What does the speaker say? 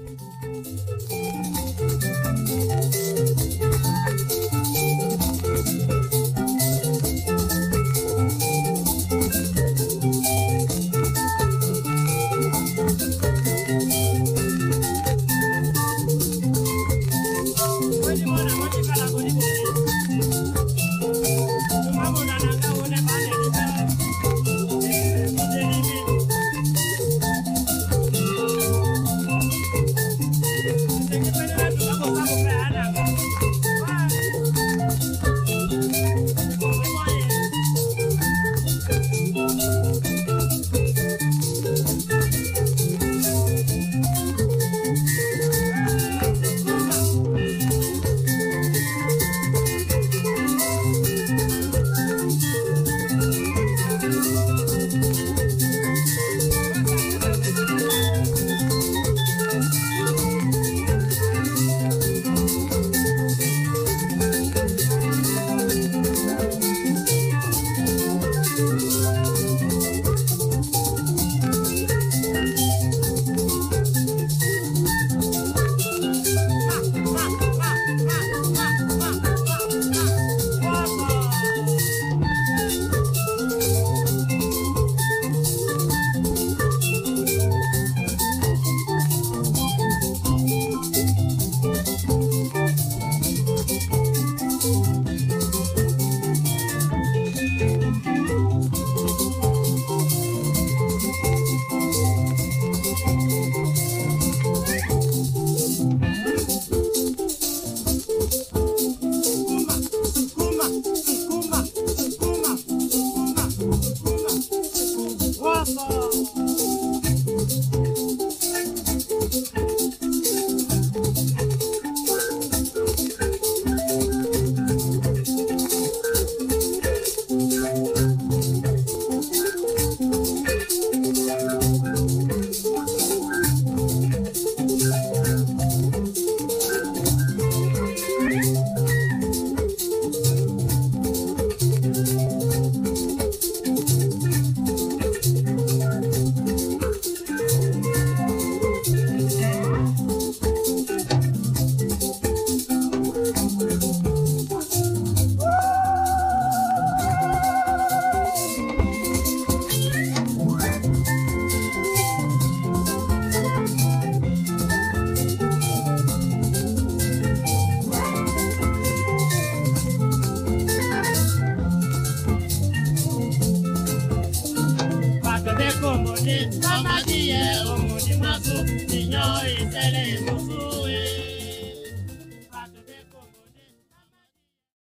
Thank you. Oh. ṣe bàbá díẹ̀ òun ni màá tó ìyan ìṣẹ̀lẹ̀ ìmọ̀tò.